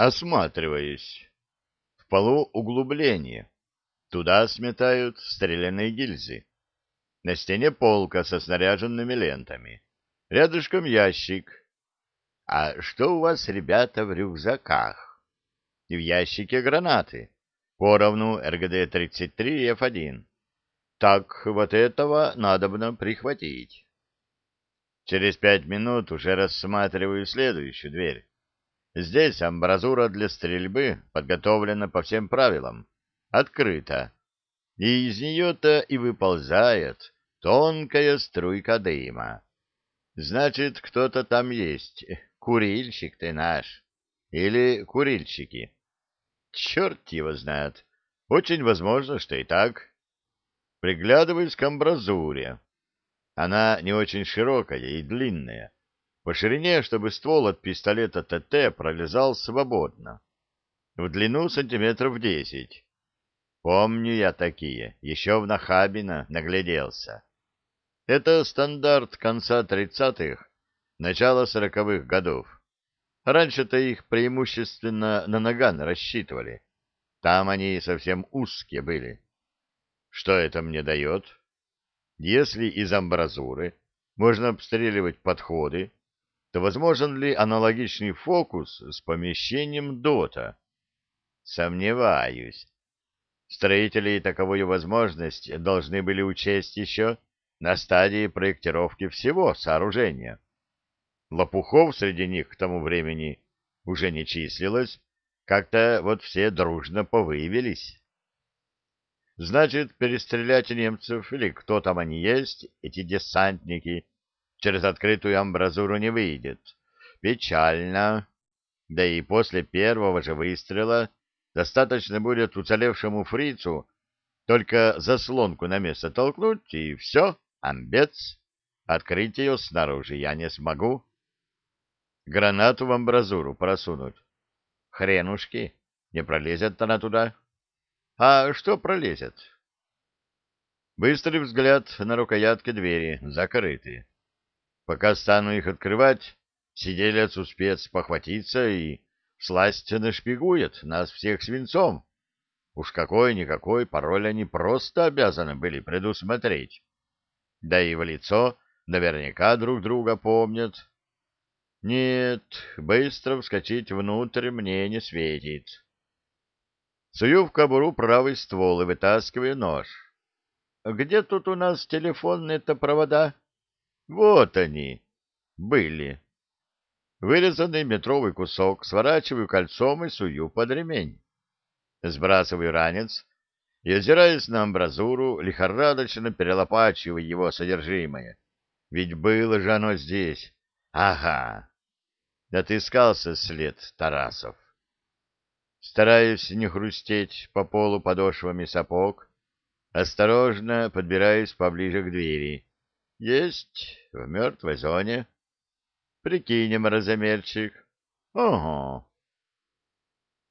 Осматриваюсь. В полу углубление. Туда сметают стрелянные гильзы. На стене полка со снаряженными лентами. Рядышком ящик. А что у вас, ребята, в рюкзаках? И в ящике гранаты. Поровну РГД-33 и F1. Так, вот этого надобно прихватить. Через пять минут уже рассматриваю следующую дверь. Здесь амбразура для стрельбы подготовлена по всем правилам. Открыта. И из нее-то и выползает тонкая струйка дыма. Значит, кто-то там есть. Курильщик ты наш. Или курильщики. Черт его знает. Очень возможно, что и так. Приглядываюсь к амбразуре. Она не очень широкая и длинная. По ширине, чтобы ствол от пистолета ТТ пролезал свободно. В длину сантиметров десять. Помню я такие, еще в Нахабино нагляделся. Это стандарт конца тридцатых, начала сороковых годов. Раньше-то их преимущественно на наган рассчитывали. Там они совсем узкие были. Что это мне дает? Если из амбразуры можно обстреливать подходы, то возможен ли аналогичный фокус с помещением ДОТа? Сомневаюсь. Строители таковую возможность должны были учесть еще на стадии проектировки всего сооружения. Лопухов среди них к тому времени уже не числилось, как-то вот все дружно повыявились. Значит, перестрелять немцев, или кто там они есть, эти десантники, через открытую амбразуру не выйдет. Печально. Да и после первого же выстрела достаточно будет уцелевшему фрицу только заслонку на место толкнуть, и все, амбец. Открыть ее снаружи я не смогу. Гранату в амбразуру просунуть. Хренушки, не пролезет она туда. А что пролезет? Быстрый взгляд на рукоятки двери, закрыты. Пока стану их открывать, сиделец успеет спохватиться и сласть нашпигует нас всех свинцом. Уж какой-никакой пароль они просто обязаны были предусмотреть. Да и в лицо наверняка друг друга помнят. Нет, быстро вскочить внутрь мне не светит. Сую в кобуру правый ствол и вытаскиваю нож. Где тут у нас телефонные-то провода? Вот они, были. Вырезанный метровый кусок сворачиваю кольцом и сую под ремень. Сбрасываю ранец и, озираясь на амбразуру, лихорадочно перелопачиваю его содержимое. Ведь было же оно здесь. Ага. Отыскался след Тарасов. Стараюсь не хрустеть по полу подошвами сапог, осторожно подбираюсь поближе к двери. Есть, в мертвой зоне. Прикинем разомерчик. Ого.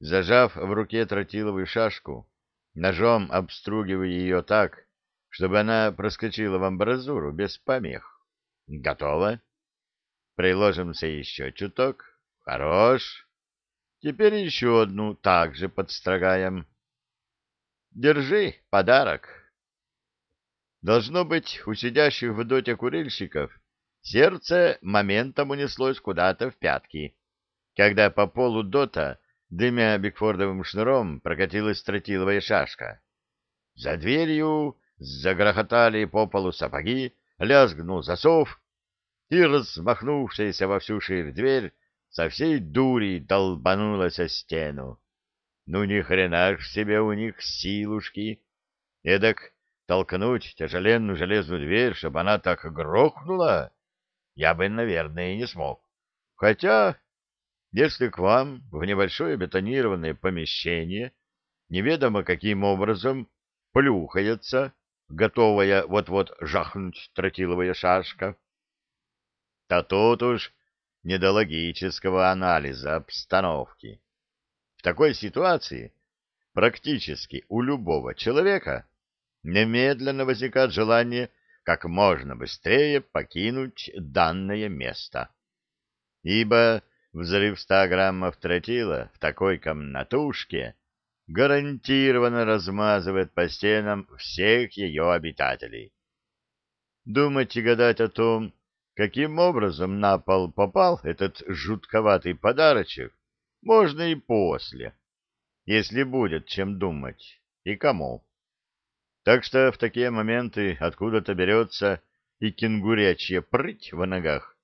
Зажав в руке тротиловую шашку, ножом обстругиваю ее так, чтобы она проскочила в амбразуру без помех. Готово. Приложимся еще чуток. Хорош. Теперь еще одну также подстрогаем. Держи подарок. Должно быть, у сидящих в доте курильщиков сердце моментом унеслось куда-то в пятки, когда по полу дота, дымя бигфордовым шнуром, прокатилась тротиловая шашка. За дверью загрохотали по полу сапоги, лязгнул засов, и размахнувшаяся во всю ширь дверь со всей дури долбанулась о стену. Ну ни хрена ж себе у них силушки! Эдак толкнуть тяжеленную железную дверь, чтобы она так грохнула, я бы, наверное, и не смог. Хотя, если к вам в небольшое бетонированное помещение неведомо каким образом плюхается, готовая вот-вот жахнуть тротиловая шашка, то тут уж не до логического анализа обстановки. В такой ситуации практически у любого человека немедленно возникает желание как можно быстрее покинуть данное место. Ибо взрыв ста граммов тротила в такой комнатушке гарантированно размазывает по стенам всех ее обитателей. Думать и гадать о том, каким образом на пол попал этот жутковатый подарочек, можно и после, если будет чем думать и кому. Так что в такие моменты откуда-то берется и кенгурячья прыть в ногах,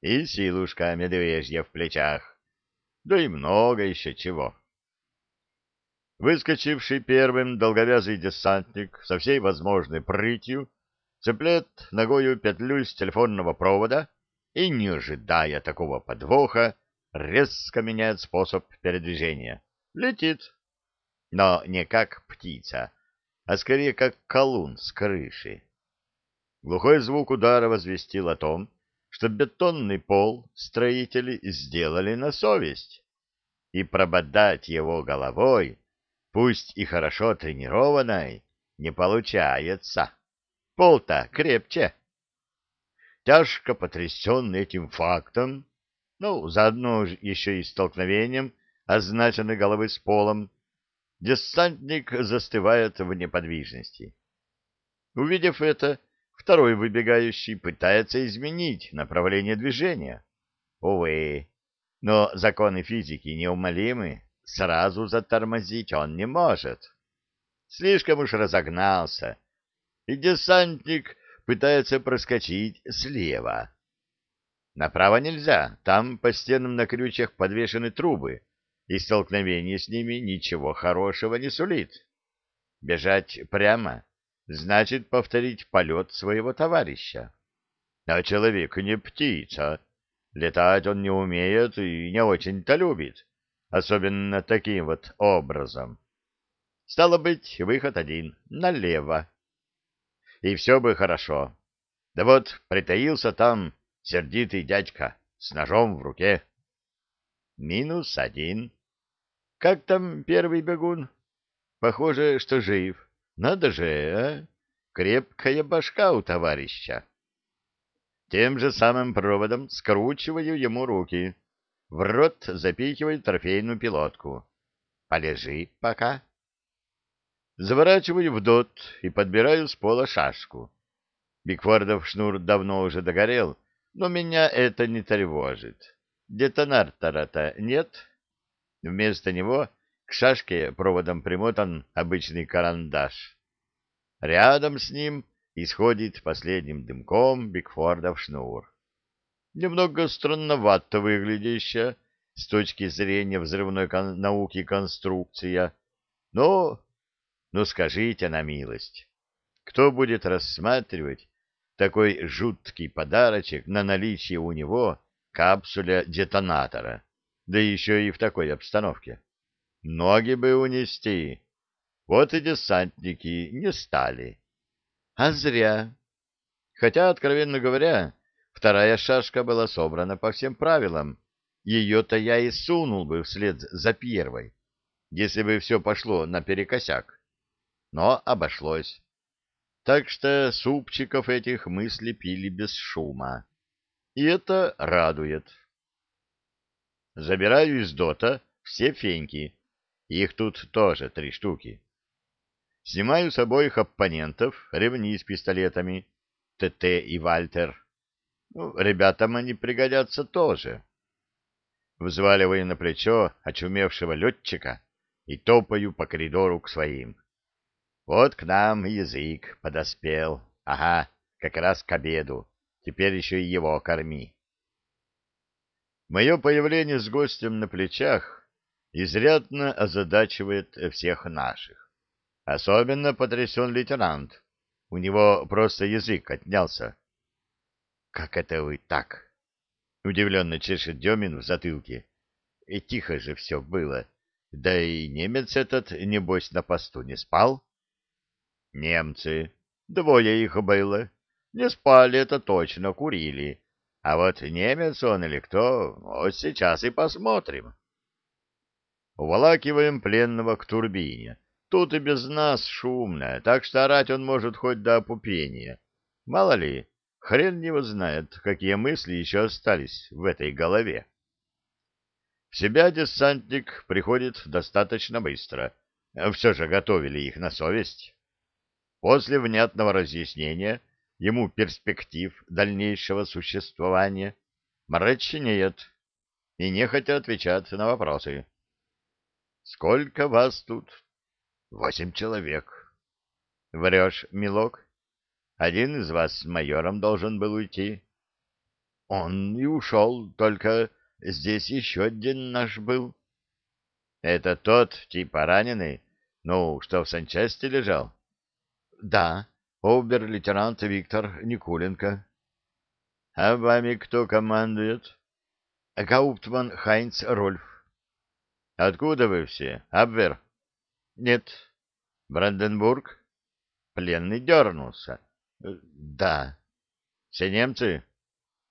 и силушка медвежья в плечах, да и много еще чего. Выскочивший первым долговязый десантник со всей возможной прытью цепляет ногою петлю с телефонного провода и, не ожидая такого подвоха, резко меняет способ передвижения. Летит. Но не как птица, а скорее как колун с крыши. Глухой звук удара возвестил о том, что бетонный пол строители сделали на совесть, и прободать его головой пусть и хорошо тренированной, не получается. Пол-то крепче. Тяжко потрясенный этим фактом, ну, заодно еще и столкновением означенной головы с полом, десантник застывает в неподвижности. Увидев это, второй выбегающий пытается изменить направление движения. Увы, но законы физики неумолимы, сразу затормозить он не может. Слишком уж разогнался, и десантник пытается проскочить слева. Направо нельзя, там по стенам на крючьях подвешены трубы, и столкновение с ними ничего хорошего не сулит. Бежать прямо значит повторить полет своего товарища. А человек не птица, летать он не умеет и не очень-то любит особенно таким вот образом. Стало быть, выход один — налево. И все бы хорошо. Да вот притаился там сердитый дядька с ножом в руке. Минус один. Как там первый бегун? Похоже, что жив. Надо же, а? Крепкая башка у товарища. Тем же самым проводом скручиваю ему руки. В рот запихиваю трофейную пилотку. Полежи пока. Заворачиваю в дот и подбираю с пола шашку. Бикфордов шнур давно уже догорел, но меня это не тревожит. Детонатора-то нет. Вместо него к шашке проводом примотан обычный карандаш. Рядом с ним исходит последним дымком Бикфордов шнур. Немного странновато выглядящая с точки зрения взрывной кон науки конструкция, но, ну скажите на милость, кто будет рассматривать такой жуткий подарочек на наличие у него капсуля детонатора, да еще и в такой обстановке? Ноги бы унести. Вот и десантники не стали. А зря. Хотя, откровенно говоря, Вторая шашка была собрана по всем правилам. Ее-то я и сунул бы вслед за первой, если бы все пошло наперекосяк. Но обошлось. Так что супчиков этих мы слепили без шума. И это радует. Забираю из дота все феньки. Их тут тоже три штуки. Снимаю с обоих оппонентов ремни с пистолетами, ТТ и Вальтер. Ну, ребятам они пригодятся тоже. Взваливаю на плечо очумевшего летчика и топаю по коридору к своим. Вот к нам язык подоспел. Ага, как раз к обеду. Теперь еще и его корми. Мое появление с гостем на плечах изрядно озадачивает всех наших. Особенно потрясен лейтенант. У него просто язык отнялся. Как это вы так? Удивленно чешет Демин в затылке. И тихо же все было. Да и немец этот, небось, на посту не спал? Немцы. Двое их было. Не спали, это точно, курили. А вот немец он или кто, вот сейчас и посмотрим. Уволакиваем пленного к турбине. Тут и без нас шумно, так что орать он может хоть до опупения. Мало ли, Хрен его знает, какие мысли еще остались в этой голове. В себя десантник приходит достаточно быстро. Все же готовили их на совесть. После внятного разъяснения ему перспектив дальнейшего существования мрачнеет и нехотя отвечает на вопросы. «Сколько вас тут?» «Восемь человек». «Врешь, милок? Один из вас с майором должен был уйти». «Он и ушел, только здесь еще один наш был». «Это тот, типа раненый, ну, что в санчасти лежал?» Да, обер-лейтенант Виктор Никуленко. А вами кто командует? Гауптман Хайнц Рольф. Откуда вы все? Абвер? Нет. Бранденбург? Пленный дернулся. Да. Все немцы?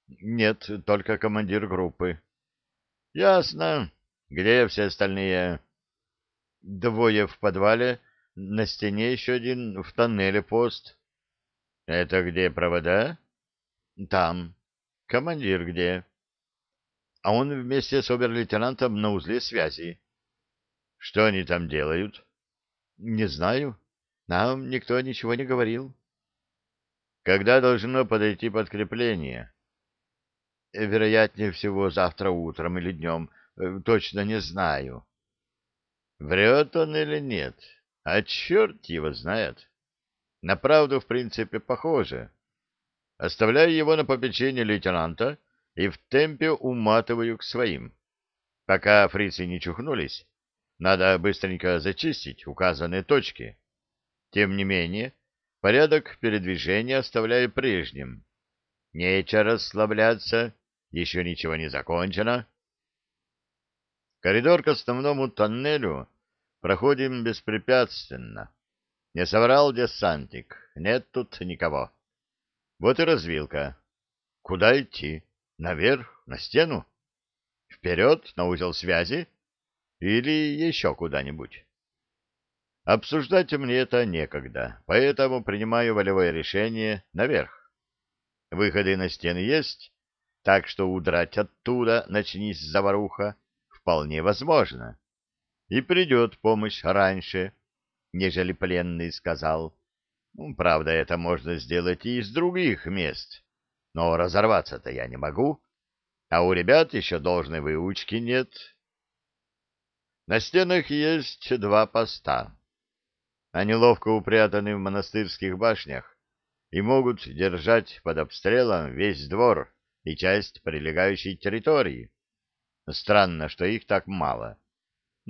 Нет, только командир группы. Ясно. Где все остальные? Двое в подвале, на стене еще один в тоннеле пост. — Это где провода? — Там. — Командир где? — А он вместе с обер-лейтенантом на узле связи. — Что они там делают? — Не знаю. Нам никто ничего не говорил. — Когда должно подойти подкрепление? — Вероятнее всего, завтра утром или днем. Э, точно не знаю. — Врет он или нет? — а черт его знает. На правду, в принципе, похоже. Оставляю его на попечение лейтенанта и в темпе уматываю к своим. Пока фрицы не чухнулись, надо быстренько зачистить указанные точки. Тем не менее, порядок передвижения оставляю прежним. Нечего расслабляться, еще ничего не закончено. Коридор к основному тоннелю Проходим беспрепятственно. Не соврал десантник, нет тут никого. Вот и развилка. Куда идти? Наверх, на стену? Вперед, на узел связи? Или еще куда-нибудь? Обсуждать мне это некогда, поэтому принимаю волевое решение наверх. Выходы на стены есть, так что удрать оттуда, начнись заваруха, вполне возможно и придет помощь раньше, нежели пленный сказал. Ну, правда, это можно сделать и из других мест, но разорваться-то я не могу, а у ребят еще должной выучки нет. На стенах есть два поста. Они ловко упрятаны в монастырских башнях и могут держать под обстрелом весь двор и часть прилегающей территории. Странно, что их так мало.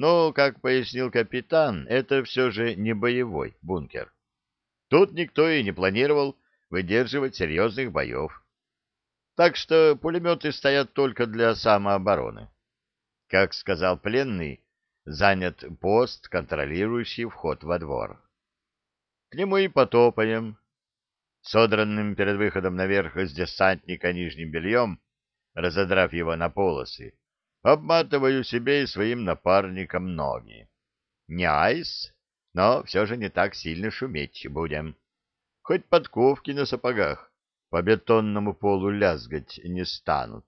Но, как пояснил капитан, это все же не боевой бункер. Тут никто и не планировал выдерживать серьезных боев. Так что пулеметы стоят только для самообороны. Как сказал пленный, занят пост, контролирующий вход во двор. К нему и потопаем. Содранным перед выходом наверх с десантника нижним бельем, разодрав его на полосы, обматываю себе и своим напарникам ноги. Не айс, но все же не так сильно шуметь будем. Хоть подковки на сапогах по бетонному полу лязгать не станут.